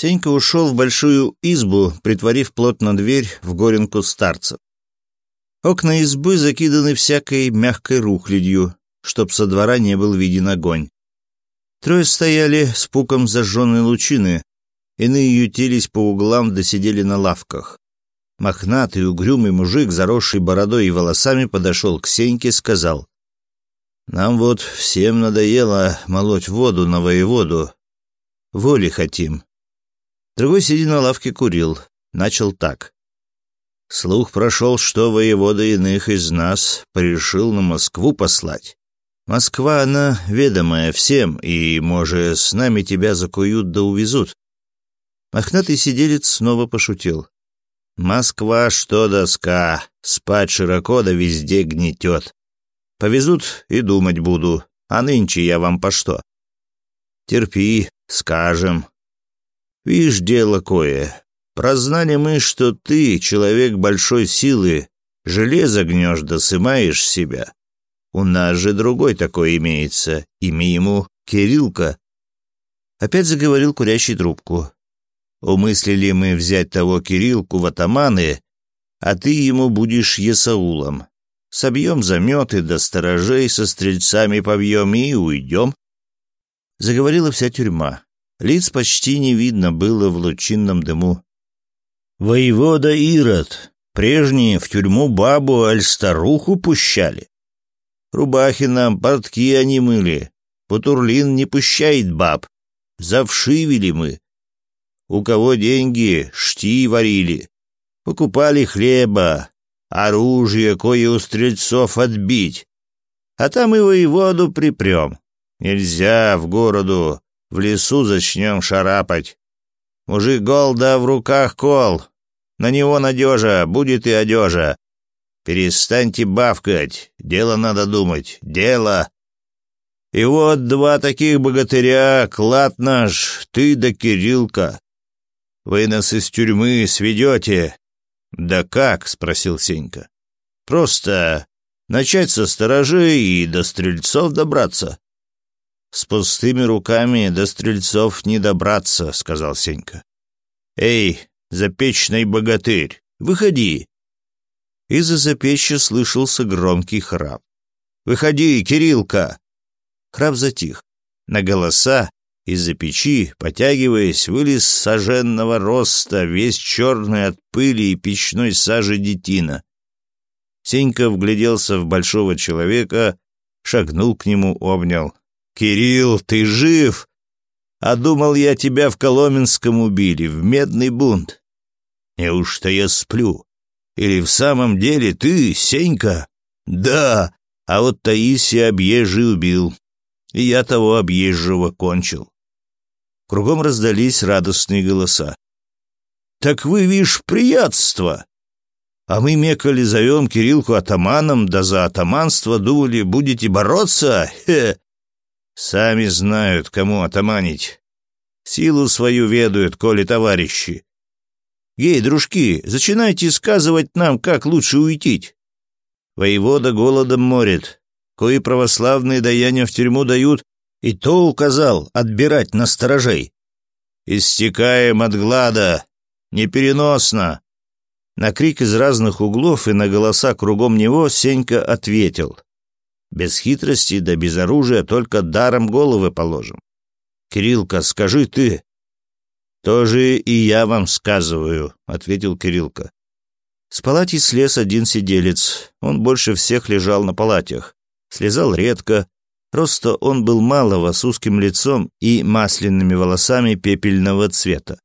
Сенька ушел в большую избу, притворив плотно дверь в горенку старцев. Окна избы закиданы всякой мягкой рухлядью, чтоб со двора не был виден огонь. Трое стояли с пуком зажженной лучины, иные ютились по углам да сидели на лавках. Мохнатый, угрюмый мужик, заросший бородой и волосами, подошел к Сеньке, сказал. «Нам вот всем надоело молоть воду на воеводу. Воли хотим. Другой, сидя на лавке, курил. Начал так. Слух прошел, что воевода иных из нас пришил на Москву послать. Москва, она ведомая всем, и, может, с нами тебя закуют да увезут. Мохнатый сиделец снова пошутил. «Москва, что доска, спать широко да везде гнетет. Повезут и думать буду, а нынче я вам по что?» «Терпи, скажем, Видишь, дело кое. Прознали мы, что ты, человек большой силы, железо гнешь, досымаешь себя. У нас же другой такой имеется. Имя ему Кириллка. Опять заговорил курящий трубку. Умыслили мы взять того Кириллку в атаманы, а ты ему будешь Есаулом. Собьем заметы до да сторожей со стрельцами побьем и уйдем. Заговорила вся тюрьма. Лиц почти не видно было в лучинном дыму. «Воевода Ирод! Прежние в тюрьму бабу аль старуху пущали. Рубахи нам, портки они мыли. Патурлин не пущает баб. Завшивили мы. У кого деньги, шти варили. Покупали хлеба, оружие, кое у стрельцов отбить. А там и воеводу припрем. Нельзя в городу в лесу зачнем шарапать. Мужик гол, да в руках кол. На него надежа, будет и одежа. Перестаньте бавкать, дело надо думать, дело. И вот два таких богатыря, клад наш, ты да Кирилка. Вы нас из тюрьмы сведете. Да как? спросил Сенька. Просто начать со сторожей и до стрельцов добраться. «С пустыми руками до стрельцов не добраться», — сказал Сенька. «Эй, запечный богатырь, выходи!» Из-за запечья слышался громкий храп. «Выходи, Кириллка!» Храп затих. На голоса из-за печи, потягиваясь, вылез соженного роста, весь черный от пыли и печной сажи детина. Сенька вгляделся в большого человека, шагнул к нему, обнял. «Кирилл, ты жив?» «А думал я, тебя в Коломенском убили, в медный бунт». «Неужто я сплю? Или в самом деле ты, Сенька?» «Да, а вот Таисия объезжий убил. И я того объезжего кончил». Кругом раздались радостные голоса. «Так вы, вишь, приятство!» А мы мекали, зовем Кириллку атаманом, да за атаманство думали, будете бороться? Хе! Сами знают, кому отоманить. Силу свою ведают, коли товарищи. Гей, дружки, начинайте сказывать нам, как лучше уйтить. Воевода голодом морит, кои православные даяния в тюрьму дают, и то указал отбирать на сторожей. Истекаем от глада, непереносно. На крик из разных углов и на голоса кругом него Сенька ответил. Без хитрости да без оружия только даром головы положим. Кирилка, скажи ты. Тоже и я вам сказываю, ответил Кирилка. С палати слез один сиделец. Он больше всех лежал на палатях. Слезал редко. просто он был малого, с узким лицом и масляными волосами пепельного цвета.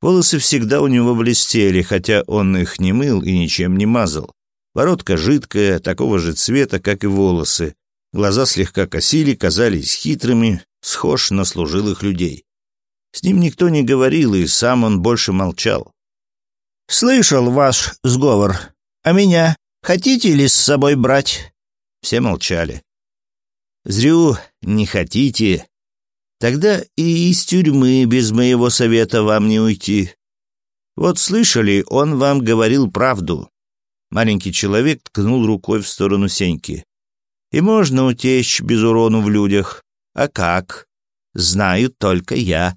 Волосы всегда у него блестели, хотя он их не мыл и ничем не мазал. Бородка жидкая, такого же цвета, как и волосы. Глаза слегка косили, казались хитрыми, схож на служилых людей. С ним никто не говорил, и сам он больше молчал. «Слышал ваш сговор. А меня хотите ли с собой брать?» Все молчали. «Зрю, не хотите. Тогда и из тюрьмы без моего совета вам не уйти. Вот слышали, он вам говорил правду. Маленький человек ткнул рукой в сторону Сеньки. «И можно утечь без урона в людях. А как? Знаю только я.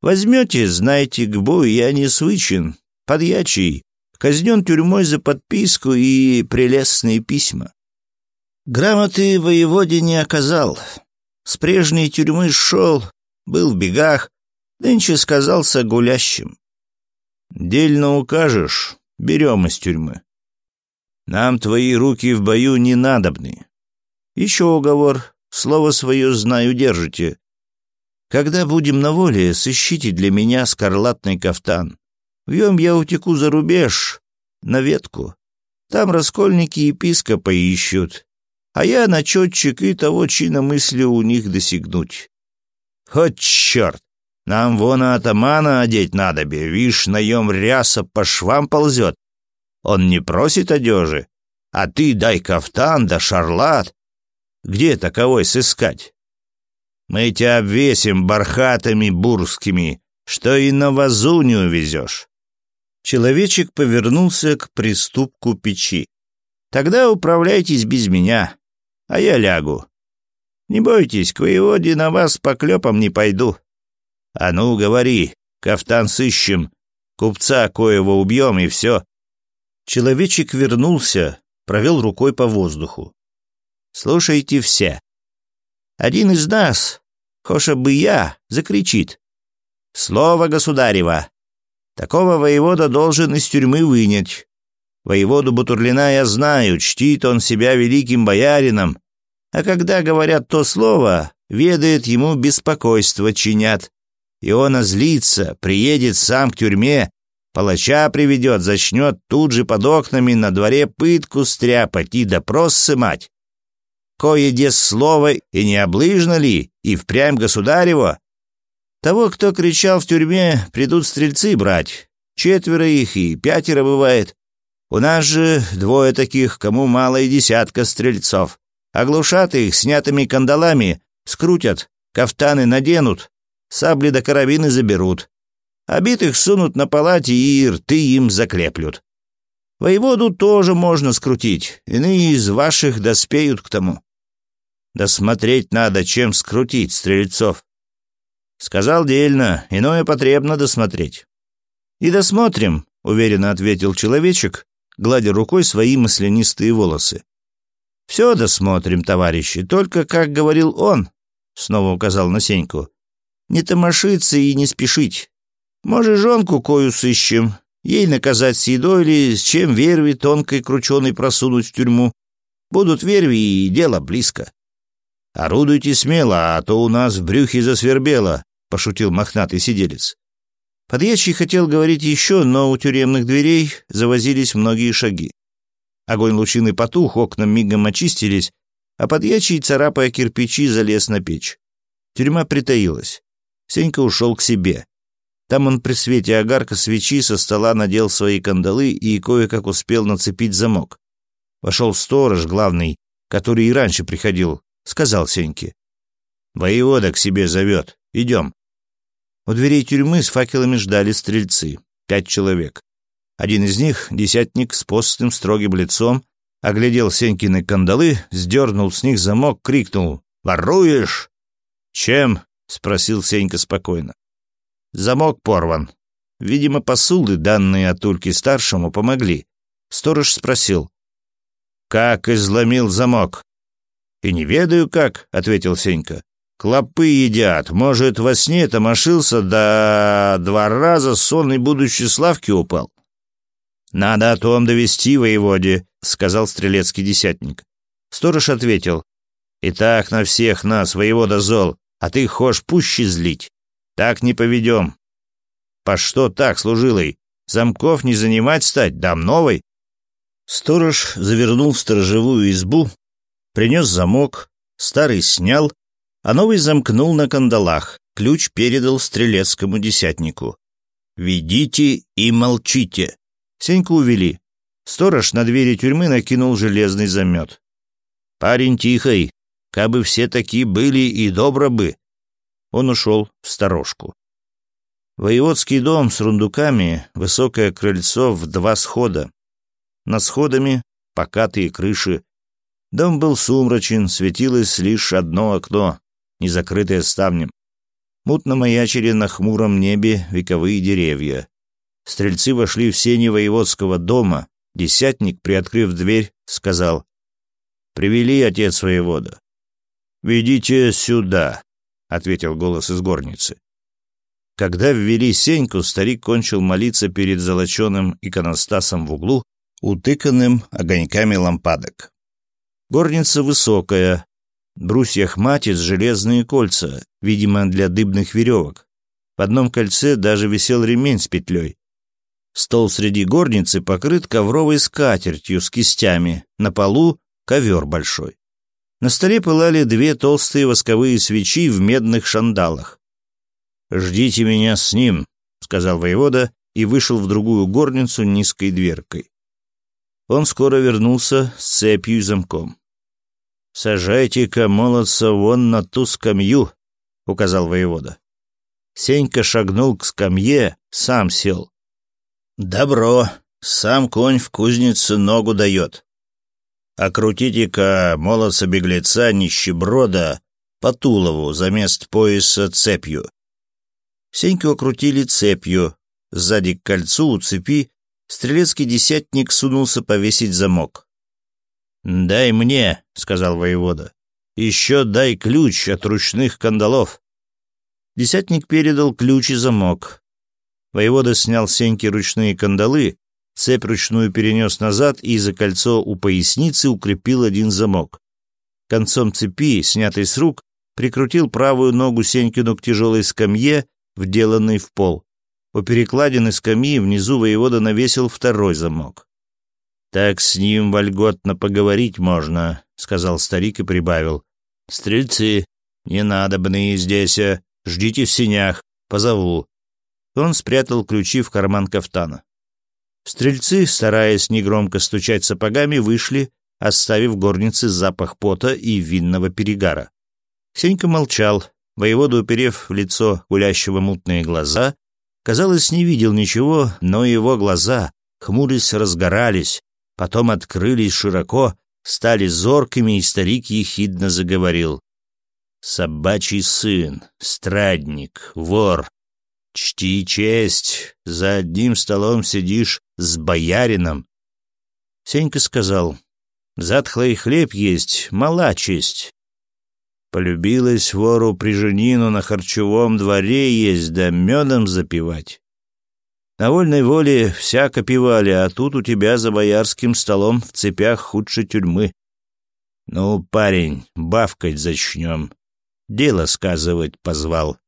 Возьмете, знаете, к бою я не свычен, подьячий, казнен тюрьмой за подписку и прелестные письма. Грамоты воеводе не оказал. С прежней тюрьмы шел, был в бегах, нынче сказался гулящим. «Дельно укажешь, берем из тюрьмы». Нам твои руки в бою не надобны. Еще уговор. Слово свое знаю держите. Когда будем на воле, сыщите для меня скарлатный кафтан. В нем я утеку за рубеж, на ветку. Там раскольники епископа ищут, а я начетчик и того чина мысли у них досягнуть. Хоть черт! Нам вон атамана одеть надо, бе, вишь, наем ряса по швам ползет, он не просит одежи, а ты дай кафтан да шарлат. Где таковой сыскать? Мы тебя обвесим бархатами бурскими, что и на вазу не увезешь». Человечек повернулся к приступку печи. «Тогда управляйтесь без меня, а я лягу. Не бойтесь, к воеводе на вас по клепам не пойду. А ну, говори, кафтан сыщем, купца коего убьем и все. Человечек вернулся, провел рукой по воздуху. «Слушайте все. Один из нас, хоша бы я, закричит. Слово государева. Такого воевода должен из тюрьмы вынять. Воеводу Бутурлина я знаю, чтит он себя великим боярином, а когда говорят то слово, ведает ему беспокойство чинят. И он озлится, приедет сам к тюрьме, Палача приведет, зачнет тут же под окнами на дворе пытку стряпать и допрос сымать. Кое-де слово и не облыжно ли, и впрямь государево? Того, кто кричал в тюрьме, придут стрельцы брать. Четверо их и пятеро бывает. У нас же двое таких, кому мало и десятка стрельцов. Оглушат их снятыми кандалами, скрутят, кафтаны наденут, сабли до да карабины заберут. Обитых сунут на палате и рты им заклеплют. Воеводу тоже можно скрутить, иные из ваших доспеют к тому. Да смотреть надо, чем скрутить стрельцов. Сказал дельно, иное потребно досмотреть. И досмотрим, уверенно ответил человечек, гладя рукой свои маслянистые волосы. Все досмотрим, товарищи, только, как говорил он, снова указал на Сеньку, не томошиться и не спешить. Может, жонку кою сыщем. Ей наказать с едой или с чем верви тонкой крученой просунуть в тюрьму. Будут верви, и дело близко. Орудуйте смело, а то у нас в брюхе засвербело, — пошутил мохнатый сиделец. Подъезжий хотел говорить еще, но у тюремных дверей завозились многие шаги. Огонь лучины потух, окна мигом очистились, а подъячий, царапая кирпичи, залез на печь. Тюрьма притаилась. Сенька ушел к себе. Там он при свете огарка свечи со стола надел свои кандалы и кое-как успел нацепить замок. Вошел сторож, главный, который и раньше приходил, сказал Сеньке. «Воевода к себе зовет. Идем». У дверей тюрьмы с факелами ждали стрельцы, пять человек. Один из них, десятник с постным строгим лицом, оглядел Сенькины кандалы, сдернул с них замок, крикнул «Воруешь!» «Чем?» — спросил Сенька спокойно. Замок порван. Видимо, посулы, данные от Ульки-старшему, помогли. Сторож спросил. «Как изломил замок?» «И не ведаю, как», — ответил Сенька. «Клопы едят. Может, во сне тамошился да два раза сонный будущий Славки упал». «Надо о том довести воеводе», — сказал стрелецкий десятник. Сторож ответил. «И так на всех нас, воевода зол, а ты хошь пуще злить». Так не поведем. По что так, служилый? Замков не занимать стать, дам новый. Сторож завернул в сторожевую избу, принес замок, старый снял, а новый замкнул на кандалах, ключ передал стрелецкому десятнику. «Ведите и молчите!» Сеньку увели. Сторож на двери тюрьмы накинул железный замет. «Парень тихой, кабы все такие были и добро бы, он ушел в сторожку. Воеводский дом с рундуками, высокое крыльцо в два схода. На сходами покатые крыши. Дом был сумрачен, светилось лишь одно окно, не закрытое ставнем. Мутно маячили на хмуром небе вековые деревья. Стрельцы вошли в сени воеводского дома. Десятник, приоткрыв дверь, сказал «Привели отец воевода». «Ведите сюда», — ответил голос из горницы. Когда ввели Сеньку, старик кончил молиться перед золоченым иконостасом в углу, утыканным огоньками лампадок. Горница высокая, брусьях матиц железные кольца, видимо, для дыбных веревок. В одном кольце даже висел ремень с петлей. Стол среди горницы покрыт ковровой скатертью с кистями, на полу — ковер большой. На столе пылали две толстые восковые свечи в медных шандалах. «Ждите меня с ним», — сказал воевода и вышел в другую горницу низкой дверкой. Он скоро вернулся с цепью и замком. «Сажайте-ка молодца вон на ту скамью», — указал воевода. Сенька шагнул к скамье, сам сел. «Добро, сам конь в кузнице ногу дает», окрутите-ка молодца-беглеца нищеброда по Тулову за мест пояса цепью. Сеньку окрутили цепью, сзади к кольцу у цепи стрелецкий десятник сунулся повесить замок. «Дай мне», — сказал воевода, — «еще дай ключ от ручных кандалов». Десятник передал ключ и замок. Воевода снял Сеньке ручные кандалы, Цепь ручную перенес назад и за кольцо у поясницы укрепил один замок. Концом цепи, снятой с рук, прикрутил правую ногу Сенькину к тяжелой скамье, вделанной в пол. По перекладине скамьи внизу воевода навесил второй замок. «Так с ним вольготно поговорить можно», — сказал старик и прибавил. «Стрельцы, не надобные здесь, э, ждите в синях, позову». Он спрятал ключи в карман кафтана. Стрельцы, стараясь негромко стучать сапогами, вышли, оставив горнице запах пота и винного перегара. Сенька молчал, воевода, уперев в лицо гулящего мутные глаза, казалось, не видел ничего, но его глаза, хмурясь, разгорались, потом открылись широко, стали зоркими, и старик ехидно заговорил. «Собачий сын, страдник, вор, Чти честь, за одним столом сидишь с боярином. Сенька сказал, затхлый хлеб есть, мала честь. Полюбилась вору приженину на харчевом дворе есть, да медом запивать. На вольной воле всяко пивали, а тут у тебя за боярским столом в цепях худше тюрьмы. Ну, парень, бавкать зачнем. Дело сказывать позвал.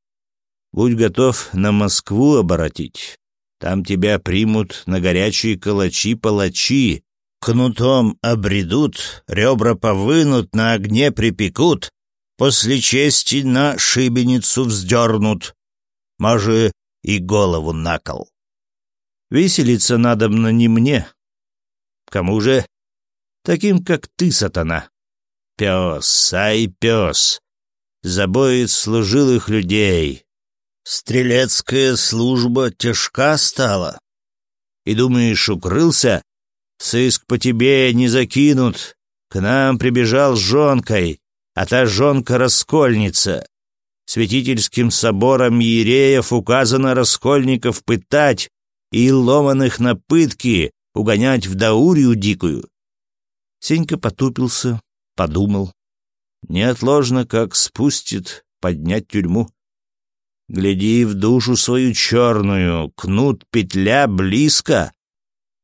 Будь готов на Москву оборотить. Там тебя примут на горячие калачи-палачи, кнутом обредут, ребра повынут, на огне припекут, после чести на шибеницу вздернут, може и голову накол. Веселиться надобно не мне. Кому же? Таким, как ты, сатана. Пес, ай, пес. забоит служилых людей, Стрелецкая служба тяжка стала. И думаешь, укрылся? Сыск по тебе не закинут. К нам прибежал с жонкой, а та жонка — раскольница. Святительским собором Ереев указано раскольников пытать и ломаных на пытки угонять в Даурию дикую. Сенька потупился, подумал. Неотложно, как спустит, поднять тюрьму. Гляди в душу свою черную, кнут, петля близко.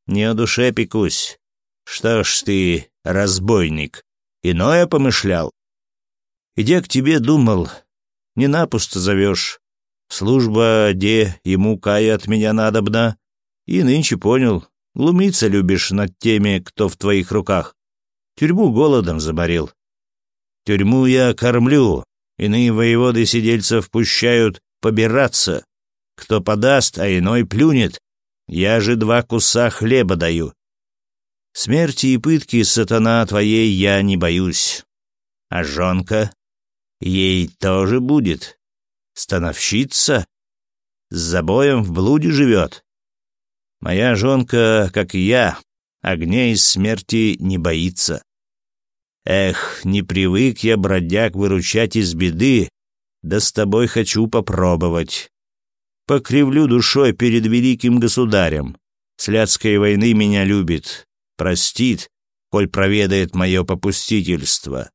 Не о душе пекусь. Что ж ты, разбойник, иное помышлял? Идя к тебе, думал, не напусто зовешь. Служба, де ему кая от меня надобна. И нынче понял, глумиться любишь над теми, кто в твоих руках. Тюрьму голодом заморил. Тюрьму я кормлю, иные воеводы сидельцев пущают побираться. Кто подаст, а иной плюнет. Я же два куса хлеба даю. Смерти и пытки, сатана твоей, я не боюсь. А жонка? Ей тоже будет. Становщица? С забоем в блуде живет. Моя жонка, как и я, огня и смерти не боится. Эх, не привык я бродяг выручать из беды, да с тобой хочу попробовать. Покривлю душой перед великим государем. Слядской войны меня любит, простит, коль проведает мое попустительство.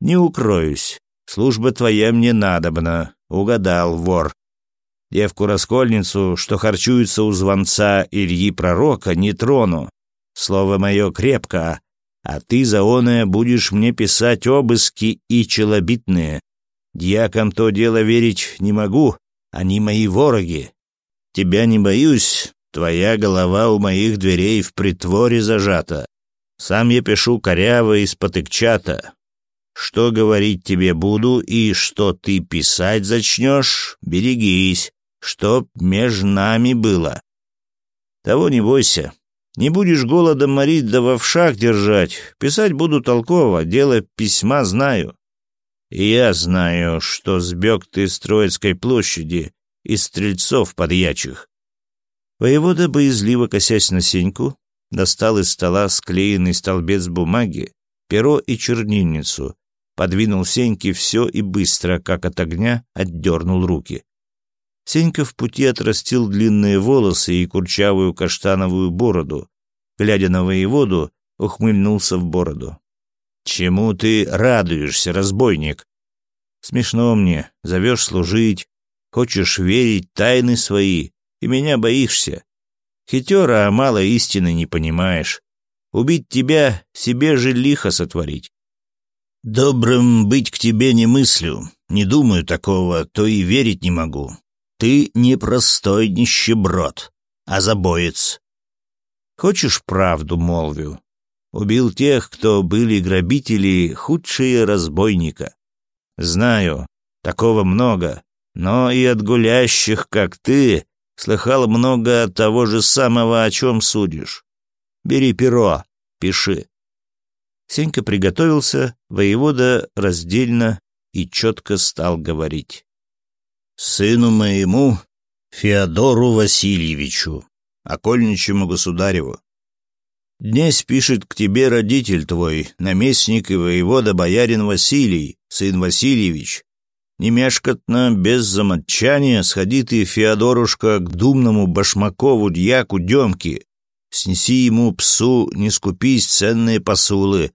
Не укроюсь, служба твоя мне надобна, угадал вор. Девку-раскольницу, что харчуется у звонца Ильи Пророка, не трону. Слово мое крепко, а ты, заоное, будешь мне писать обыски и челобитные, Дьякам то дело верить не могу, они мои вороги. Тебя не боюсь, твоя голова у моих дверей в притворе зажата. Сам я пишу коряво и спотыкчато. Что говорить тебе буду и что ты писать зачнешь, берегись, чтоб меж нами было. Того не бойся. Не будешь голодом морить да во вшах держать. Писать буду толково, дело письма знаю. Я знаю, что сбег ты с Троицкой площади из стрельцов подьячих. Воевода, боязливо косясь на Сеньку, достал из стола склеенный столбец бумаги, перо и чернильницу, подвинул Сеньке все и быстро, как от огня, отдернул руки. Сенька в пути отрастил длинные волосы и курчавую каштановую бороду. Глядя на воеводу, ухмыльнулся в бороду. Чему ты радуешься, разбойник? Смешно мне, зовешь служить, хочешь верить тайны свои, и меня боишься. Хитера, а мало истины не понимаешь. Убить тебя, себе же лихо сотворить. Добрым быть к тебе не мыслю, не думаю такого, то и верить не могу. Ты не простой нищеброд, а забоец. Хочешь правду, молвю, Убил тех, кто были грабители, худшие разбойника. Знаю, такого много, но и от гулящих, как ты, слыхал много того же самого, о чем судишь. Бери перо, пиши». Сенька приготовился, воевода раздельно и четко стал говорить. «Сыну моему, Феодору Васильевичу, окольничему государеву, дне спишет к тебе родитель твой, наместник и воевода боярин Василий, сын Васильевич. Немешкотно, без замотчания, сходи ты, Феодорушка, к думному башмакову дьяку Демке. Снеси ему, псу, не скупись, ценные посулы.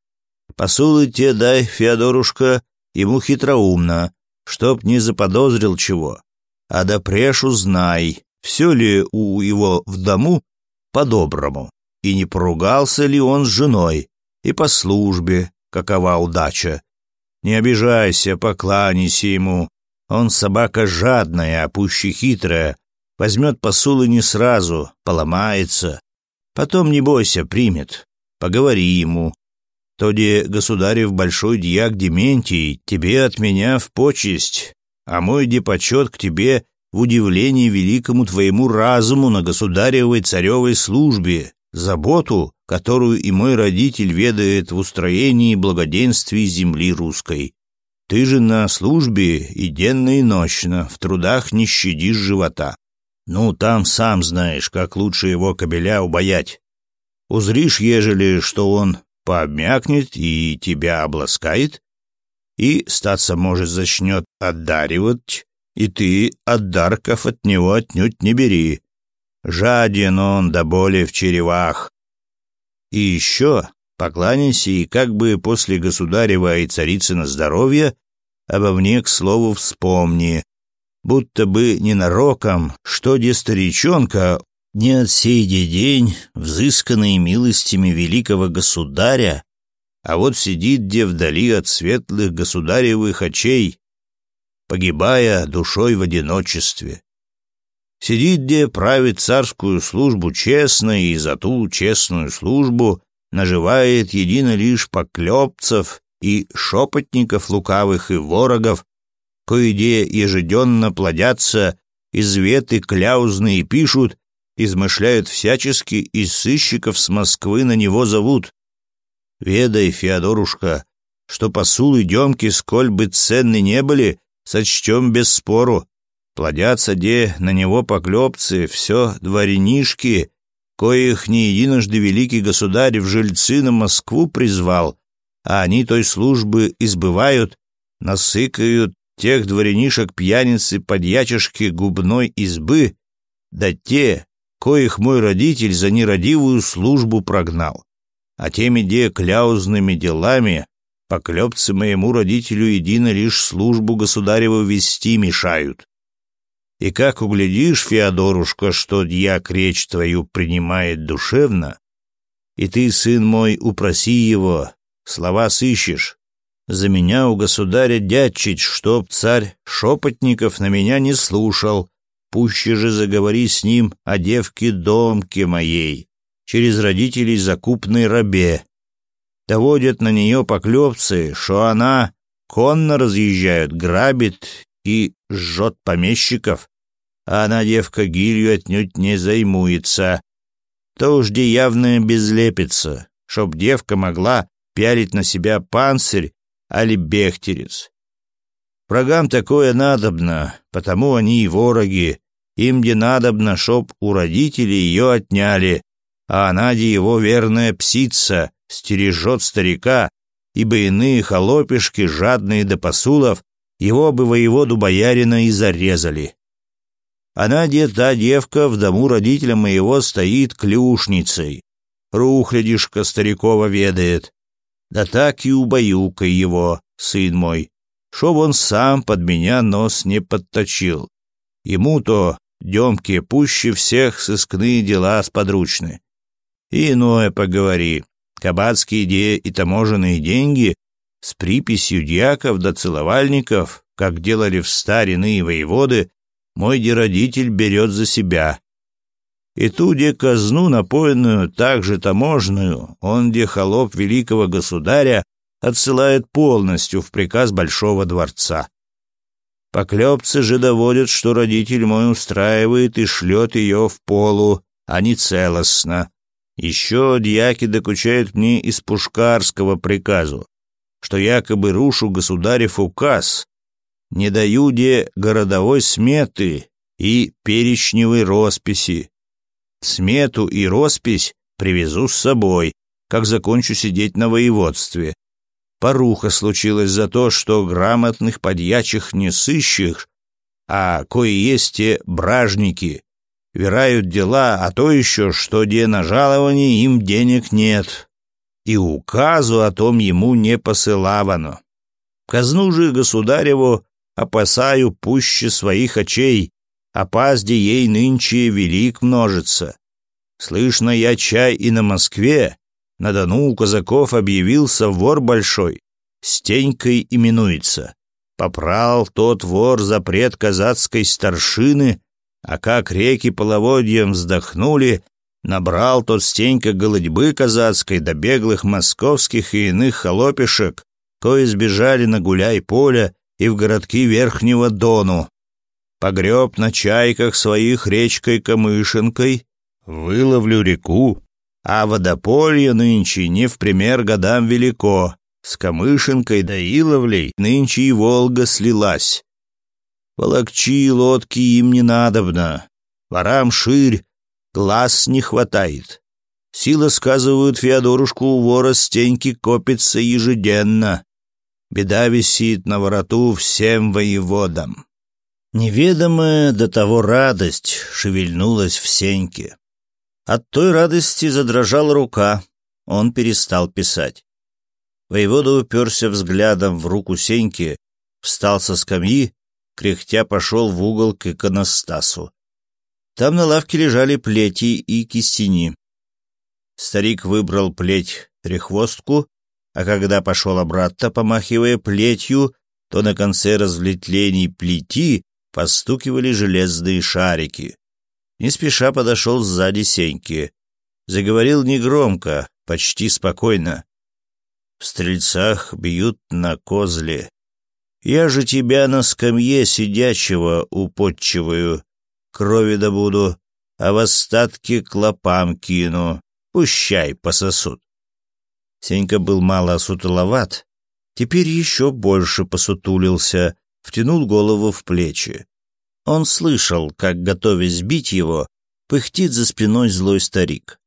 Посулы те дай, Феодорушка, ему хитроумно, чтоб не заподозрил чего. А допреж узнай, все ли у его в дому по-доброму и не поругался ли он с женой, и по службе, какова удача. Не обижайся, покланяйся ему. Он собака жадная, а пуще хитрая. Возьмет посулы не сразу, поломается. Потом, не бойся, примет. Поговори ему. Тоди государев большой дьяк Дементий, тебе от меня в почесть, а мой депочет к тебе в удивлении великому твоему разуму на государевой царевой службе заботу, которую и мой родитель ведает в устроении благоденствий земли русской. Ты же на службе и денно, и ночно, в трудах не щадишь живота. Ну, там сам знаешь, как лучше его кобеля убоять. Узришь, ежели, что он пообмякнет и тебя обласкает, и, статься может, зачнет отдаривать, и ты отдарков от него отнюдь не бери, жаден он до боли в черевах. И еще покланяйся и как бы после государева и царицы на здоровье, обо мне, к слову, вспомни, будто бы ненароком, что де старичонка не от сей день, взысканный милостями великого государя, а вот сидит где вдали от светлых государевых очей, погибая душой в одиночестве сидит где правит царскую службу честно и за ту честную службу наживает едино лишь поклепцев и шепотников лукавых и ворогов, кои-де ежеденно плодятся, изветы кляузные пишут, измышляют всячески, и сыщиков с Москвы на него зовут. Ведай, Феодорушка, что посулы Демки, сколь бы ценны не были, сочтем без спору, Плодятся де на него поклепцы, все дворянишки, коих не единожды великий государь в жильцы на Москву призвал, а они той службы избывают, насыкают тех дворянишек пьяниц и подьячешки губной избы, да те, коих мой родитель за нерадивую службу прогнал. А теми де кляузными делами поклепцы моему родителю едино лишь службу государеву вести мешают и как углядишь, Феодорушка, что дьяк речь твою принимает душевно, и ты, сын мой, упроси его, слова сыщешь. За меня у государя дядчить, чтоб царь Шепотников на меня не слушал, пуще же заговори с ним о девке-домке моей, через родителей закупной рабе. Доводят на нее поклепцы, что она конно разъезжает, грабит и жжет помещиков, а она девка гирью отнюдь не займуется, то уж де явно безлепится, чтоб девка могла пялить на себя панцирь али бехтерец. Врагам такое надобно, потому они и вороги. Им де надобно, чтоб у родителей ее отняли, а она де его верная псица, стережет старика, ибо иные холопишки, жадные до посулов, его бы воеводу боярина и зарезали. Она, де та девка, в дому родителя моего стоит клюшницей. Рухлядишка старикова ведает. Да так и убаюкай его, сын мой, чтоб он сам под меня нос не подточил. Ему-то, Демке, пуще всех сыскные дела сподручны. И иное поговори. Кабацкие идеи и таможенные деньги с приписью дьяков до да целовальников, как делали в старинные воеводы, мой деродитель берет за себя. И ту, где казну напоенную, также таможную, он, где холоп великого государя, отсылает полностью в приказ Большого дворца. Поклепцы же доводят, что родитель мой устраивает и шлет ее в полу, а не целостно. Еще дьяки докучают мне из пушкарского приказу, что якобы рушу государев указ, не даю де городовой сметы и перечневой росписи. Смету и роспись привезу с собой, как закончу сидеть на воеводстве. Поруха случилась за то, что грамотных подьячих не сыщешь, а кое есть те бражники. верают дела, а то еще, что де на жалование им денег нет, и указу о том ему не посылавано. Казну же государеву опасаю пуще своих очей, а опазди ей нынче велик множится. Слышно я чай и на Москве, на Дону у казаков объявился вор большой, Стенькой именуется. Попрал тот вор запрет казацкой старшины, а как реки половодьем вздохнули, Набрал тот Стенька голодьбы казацкой до беглых московских и иных холопишек, кои сбежали на гуляй-поле и в городки Верхнего Дону. Погреб на чайках своих речкой-камышенкой, выловлю реку, а водополье нынче не в пример годам велико, с камышенкой да иловлей нынче и Волга слилась. Волокчи лодки им не надобно, ворам ширь, Глаз не хватает. Сила, сказывают, Феодорушку у вора стеньки копится ежеденно. Беда висит на вороту всем воеводам. Неведомая до того радость шевельнулась в Сеньке. От той радости задрожала рука, он перестал писать. Воевода уперся взглядом в руку Сеньки, встал со скамьи, кряхтя пошел в угол к иконостасу. Там на лавке лежали плети и кистени. Старик выбрал плеть рехвостку, а когда пошел обратно, помахивая плетью, то на конце развлечений плети постукивали железные шарики. Не спеша подошел сзади Сеньки. Заговорил негромко, почти спокойно. «В стрельцах бьют на козле. Я же тебя на скамье сидячего употчиваю крови добуду, а в остатки клопам кину, пущай пососут. Сенька был мало осутуловат, теперь еще больше посутулился, втянул голову в плечи. Он слышал, как, готовясь бить его, пыхтит за спиной злой старик.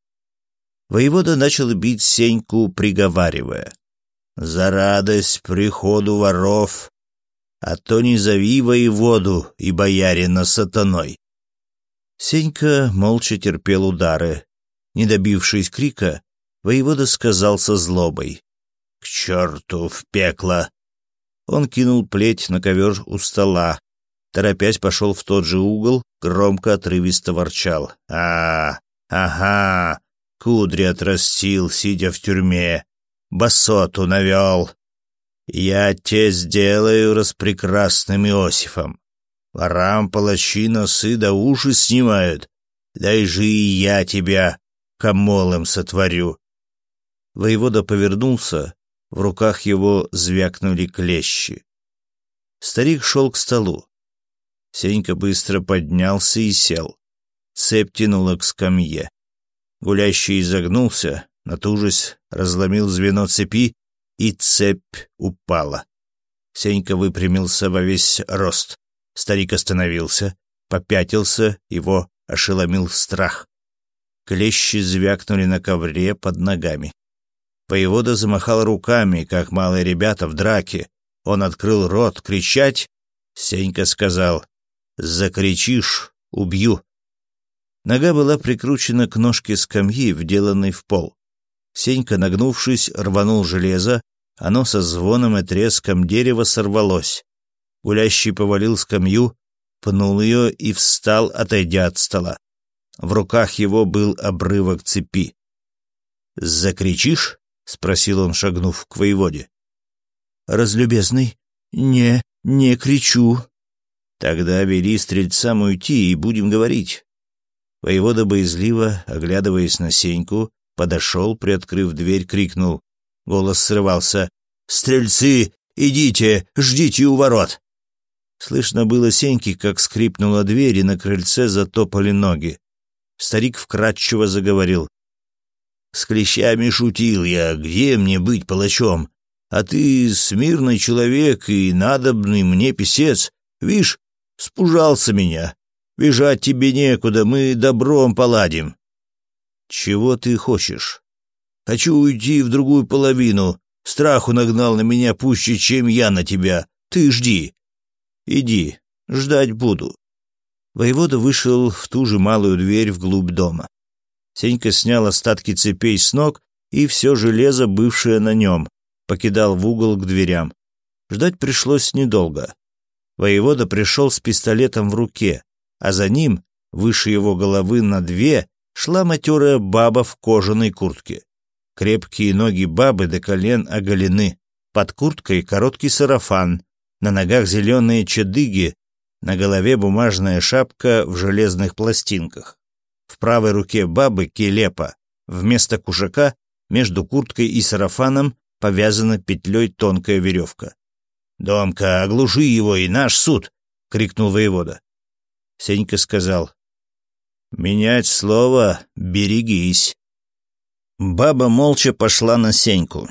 Воевода начал бить Сеньку, приговаривая. «За радость приходу воров, а то не зови воеводу и боярина сатаной. Сенька молча терпел удары. Не добившись крика, воевода сказал со злобой. «К черту в пекло!» Он кинул плеть на ковер у стола. Торопясь пошел в тот же угол, громко отрывисто ворчал. а Ага! Кудри отрастил, сидя в тюрьме. Басоту навел. Я те сделаю распрекрасным Иосифом. Ворам палачи носы да уши снимают. Дай же и я тебя комолом сотворю. Воевода повернулся, в руках его звякнули клещи. Старик шел к столу. Сенька быстро поднялся и сел. Цепь тянула к скамье. Гулящий изогнулся, натужись, разломил звено цепи, и цепь упала. Сенька выпрямился во весь рост. Старик остановился, попятился, его ошеломил страх. Клещи звякнули на ковре под ногами. Воевода замахал руками, как малые ребята в драке. Он открыл рот кричать. Сенька сказал «Закричишь, убью». Нога была прикручена к ножке скамьи, вделанной в пол. Сенька, нагнувшись, рванул железо, оно со звоном и треском дерева сорвалось. Гулящий повалил скамью, пнул ее и встал, отойдя от стола. В руках его был обрывок цепи. «Закричишь?» — спросил он, шагнув к воеводе. «Разлюбезный, не, не кричу». «Тогда вели стрельцам уйти и будем говорить». Воевода боязливо, оглядываясь на Сеньку, подошел, приоткрыв дверь, крикнул. Голос срывался. «Стрельцы, идите, ждите у ворот!» Слышно было Сеньки, как скрипнула дверь, и на крыльце затопали ноги. Старик вкратчиво заговорил. «С клещами шутил я, где мне быть палачом? А ты смирный человек и надобный мне писец. Вишь, спужался меня. Бежать тебе некуда, мы добром поладим». «Чего ты хочешь?» «Хочу уйти в другую половину. Страху нагнал на меня пуще, чем я на тебя. Ты жди». Иди, ждать буду». Воевода вышел в ту же малую дверь вглубь дома. Сенька снял остатки цепей с ног и все железо, бывшее на нем, покидал в угол к дверям. Ждать пришлось недолго. Воевода пришел с пистолетом в руке, а за ним, выше его головы на две, шла матерая баба в кожаной куртке. Крепкие ноги бабы до колен оголены. Под курткой короткий сарафан, на ногах зеленые чадыги, на голове бумажная шапка в железных пластинках. В правой руке бабы келепа, вместо кушака между курткой и сарафаном повязана петлей тонкая веревка. «Домка, оглуши его и наш суд!» — крикнул воевода. Сенька сказал, «Менять слово берегись». Баба молча пошла на Сеньку.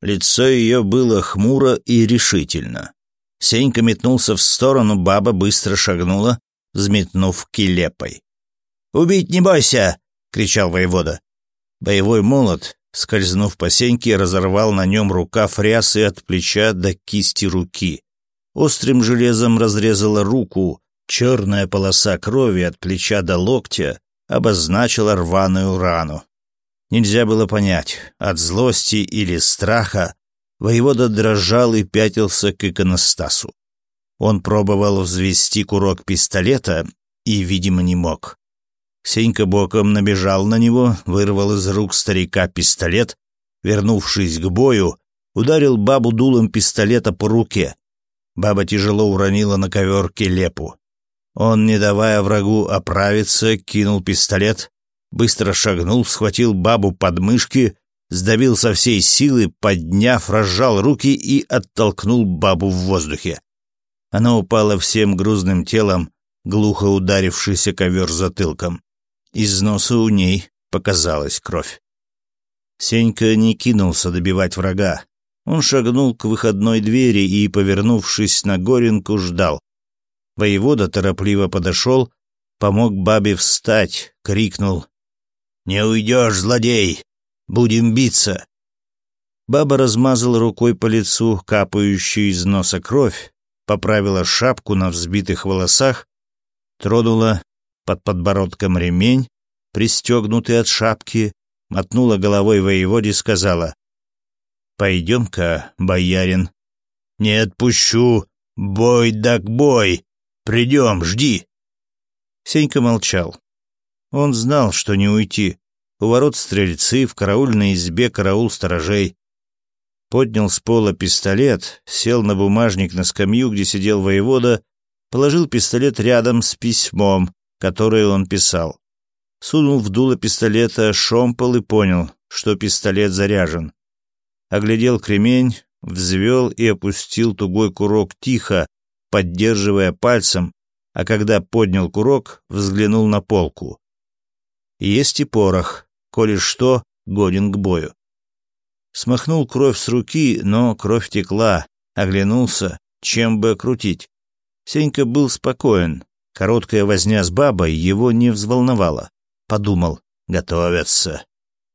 Лицо ее было хмуро и решительно. Сенька метнулся в сторону, баба быстро шагнула, взметнув килепой. «Убить не бойся!» — кричал воевода. Боевой молот, скользнув по Сеньке, разорвал на нем рукав рясы от плеча до кисти руки. Острым железом разрезала руку, черная полоса крови от плеча до локтя обозначила рваную рану. Нельзя было понять, от злости или страха Воевода дрожал и пятился к иконостасу. Он пробовал взвести курок пистолета и, видимо, не мог. Сенька боком набежал на него, вырвал из рук старика пистолет, вернувшись к бою, ударил бабу дулом пистолета по руке. Баба тяжело уронила на ковер лепу. Он, не давая врагу оправиться, кинул пистолет, быстро шагнул, схватил бабу под мышки, сдавил со всей силы, подняв, разжал руки и оттолкнул бабу в воздухе. Она упала всем грузным телом, глухо ударившийся ковер затылком. Из носа у ней показалась кровь. Сенька не кинулся добивать врага. Он шагнул к выходной двери и, повернувшись на Горинку, ждал. Воевода торопливо подошел, помог бабе встать, крикнул. «Не уйдешь, злодей! Будем биться!» Баба размазала рукой по лицу капающую из носа кровь, поправила шапку на взбитых волосах, тронула под подбородком ремень, пристегнутый от шапки, мотнула головой воеводе и сказала «Пойдем-ка, боярин». «Не отпущу! Бой так бой! Придем, жди!» Сенька молчал. Он знал, что не уйти у ворот стрельцы, в караульной избе караул сторожей. Поднял с пола пистолет, сел на бумажник на скамью, где сидел воевода, положил пистолет рядом с письмом, которое он писал. Сунул в дуло пистолета шомпол и понял, что пистолет заряжен. Оглядел кремень, взвел и опустил тугой курок тихо, поддерживая пальцем, а когда поднял курок, взглянул на полку. Есть и порох коли что, годен к бою. Смахнул кровь с руки, но кровь текла, оглянулся, чем бы крутить. Сенька был спокоен, короткая возня с бабой его не взволновала. Подумал, готовятся.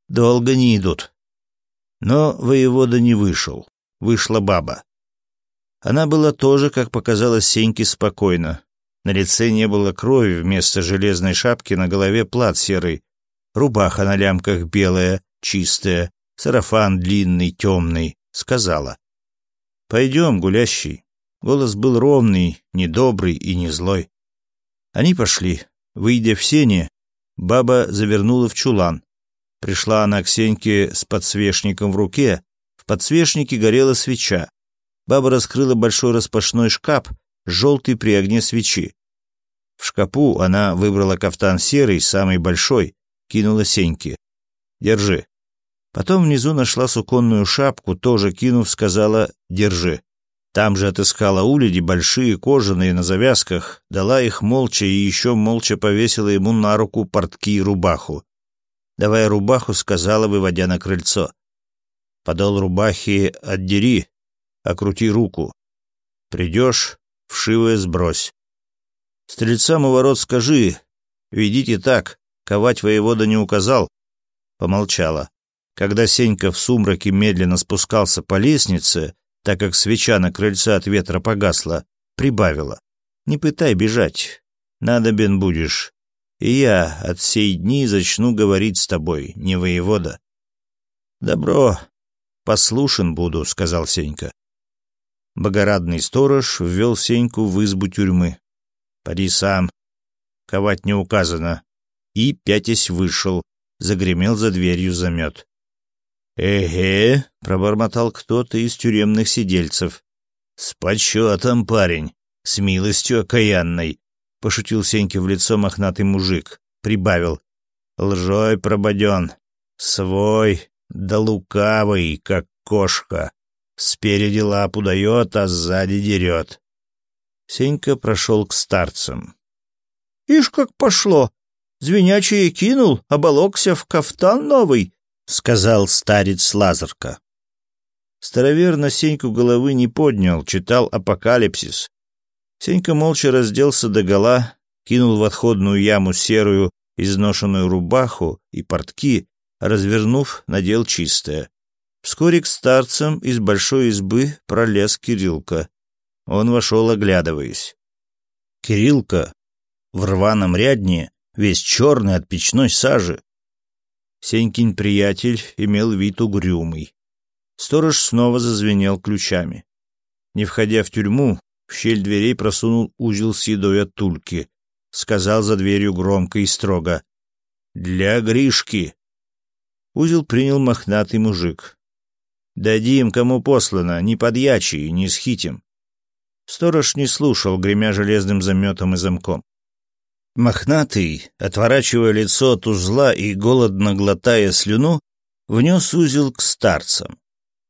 Долго не идут. Но воевода не вышел. Вышла баба. Она была тоже, как показалось Сеньке, спокойна. На лице не было крови, вместо железной шапки на голове плат серый, рубаха на лямках белая, чистая, сарафан длинный, темный, сказала. «Пойдем, гулящий». Голос был ровный, недобрый и не злой. Они пошли. Выйдя в сене, баба завернула в чулан. Пришла она к Сеньке с подсвечником в руке. В подсвечнике горела свеча. Баба раскрыла большой распашной шкаф, желтый при огне свечи. В шкапу она выбрала кафтан серый, самый большой, кинула Сеньке. «Держи». Потом внизу нашла суконную шапку, тоже кинув, сказала «держи». Там же отыскала уляди, большие, кожаные, на завязках, дала их молча и еще молча повесила ему на руку портки и рубаху. Давай рубаху, сказала, выводя на крыльцо. Подол рубахи отдери, окрути руку. Придешь, вшивая сбрось. Стрельцам у ворот скажи, ведите так, Ковать воевода не указал. Помолчала. Когда Сенька в сумраке медленно спускался по лестнице, так как свеча на крыльце от ветра погасла, прибавила. «Не пытай бежать. надо бен будешь. И я от сей дни зачну говорить с тобой, не воевода». «Добро. Послушен буду», — сказал Сенька. Богорадный сторож ввел Сеньку в избу тюрьмы. «Поди сам. Ковать не указано и, пятясь, вышел, загремел за дверью замет. «Эге!» — пробормотал кто-то из тюремных сидельцев. «С почетом, парень! С милостью окаянной!» — пошутил Сеньке в лицо мохнатый мужик. Прибавил. «Лжой прободен! Свой, да лукавый, как кошка! Спереди лапу дает, а сзади дерет!» Сенька прошел к старцам. «Ишь, как пошло!» звенячий кинул, оболокся а в кафтан новый», — сказал старец Лазарка. Старовер на Сеньку головы не поднял, читал «Апокалипсис». Сенька молча разделся до гола, кинул в отходную яму серую, изношенную рубаху и портки, развернув, надел чистое. Вскоре к старцам из большой избы пролез Кирилка. Он вошел, оглядываясь. Кирилка в рваном рядне весь черный от печной сажи. Сенькин приятель имел вид угрюмый. Сторож снова зазвенел ключами. Не входя в тюрьму, в щель дверей просунул узел с едой от тульки. Сказал за дверью громко и строго. «Для Гришки!» Узел принял мохнатый мужик. «Дадим, кому послано, не подьячий, не схитим». Сторож не слушал, гремя железным заметом и замком. Мохнатый, отворачивая лицо от узла и голодно глотая слюну, внес узел к старцам.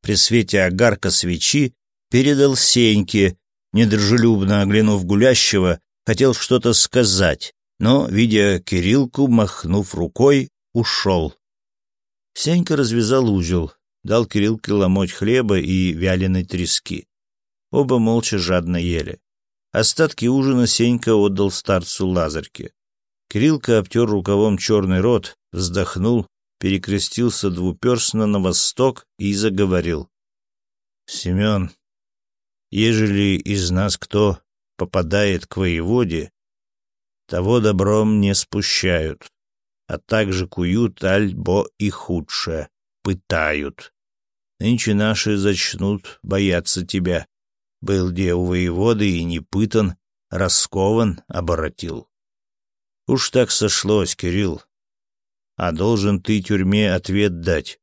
При свете огарка свечи передал Сеньке, недружелюбно оглянув гулящего, хотел что-то сказать, но, видя Кириллку, махнув рукой, ушел. Сенька развязал узел, дал Кириллке ломоть хлеба и вяленой трески. Оба молча жадно ели. Остатки ужина Сенька отдал старцу Лазарьке. Кириллка обтер рукавом черный рот, вздохнул, перекрестился двуперстно на восток и заговорил. — Семен, ежели из нас кто попадает к воеводе, того добром не спущают, а также куют альбо и худшее, пытают. Нынче наши зачнут бояться тебя. Был где у воеводы и не пытан, раскован, оборотил. Уж так сошлось, Кирилл. А должен ты тюрьме ответ дать.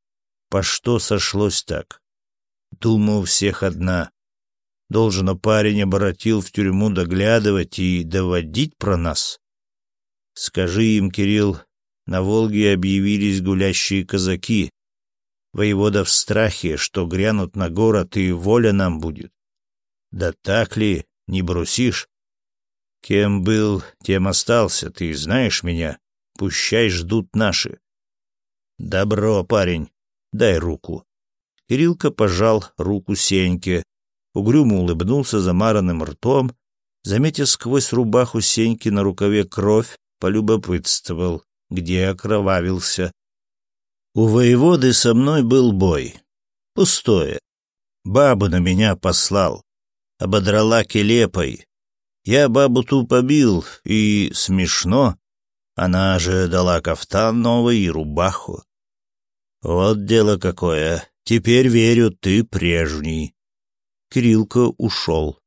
По что сошлось так? Дума у всех одна. Должно парень оборотил в тюрьму доглядывать и доводить про нас. Скажи им, Кирилл, на Волге объявились гулящие казаки. Воевода в страхе, что грянут на город, и воля нам будет. Да так ли, не брусишь? Кем был, тем остался, ты знаешь меня. Пущай ждут наши. Добро, парень, дай руку. Кирилка пожал руку Сеньке, угрюмо улыбнулся замаранным ртом, заметив сквозь рубаху Сеньки на рукаве кровь, полюбопытствовал, где окровавился. У воеводы со мной был бой. Пустое. Бабу на меня послал ободрала келепой. Я бабу ту побил, и смешно. Она же дала кафтан новый и рубаху. Вот дело какое. Теперь верю, ты прежний. Кирилка ушел.